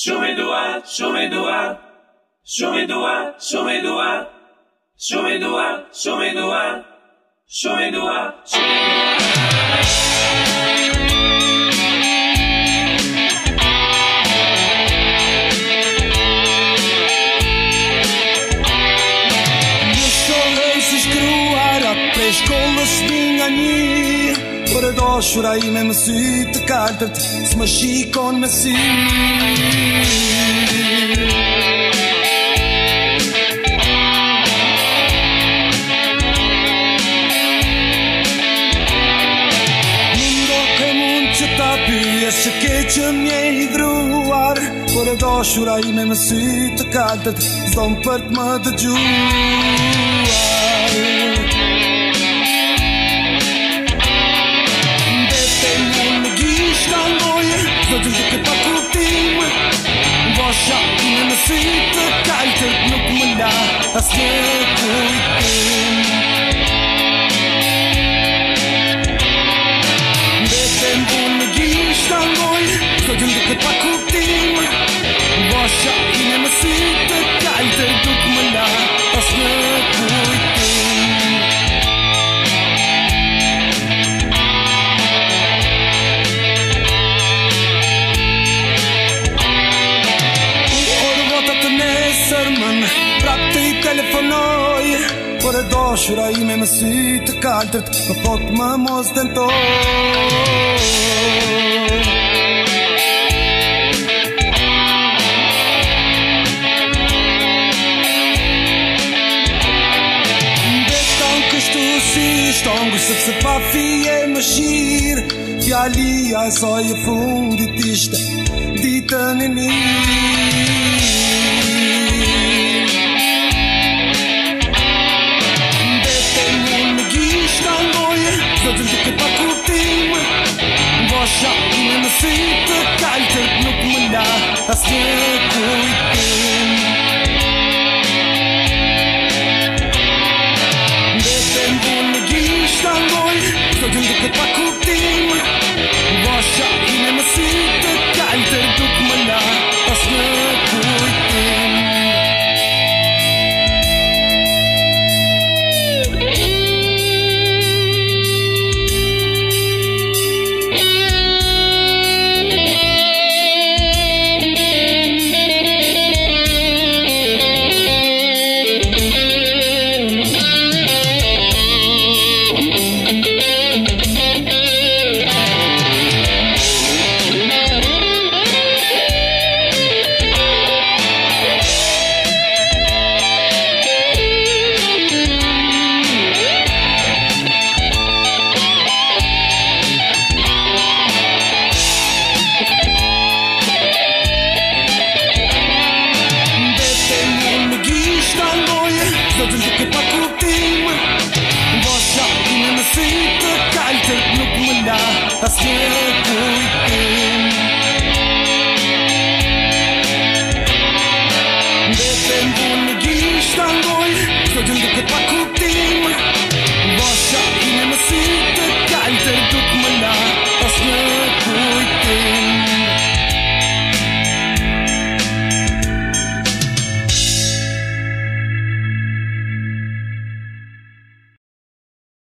Chume do ar, chume do ar. Chume do ar, chume do ar. Chume do ar, chume do ar. Chume do ar, chume do ar. Escola-se de enganinho Do shura i me mësy të kardërt S'më shikon me sy Një një roke mund që t'a pijes druar Por një idruar i me mësy të kardërt Zonë përt më dëgjur çocuk takıldım Boşa inanısı tıkaydır nukmuna Aslı kuydum Beten bunu giyişten boy Çocuk takıldım Boşa inanısı tıkaydır nukmuna Aslı kuydum dhe doshra ime më sy të kaltërt Më pot më mos dëntoj Dhe shtonë kështu si shtonë Gjusë pa fije më shirë Fjalia e saj e fundit ishte Ditën e Şaklını sıktı kaldır nukmuna Astıkı itin Deten bunu giştan boy Sözündü kıpak Do të duke pa kuptim Bosha, ime më të kajtër Nuk më la, as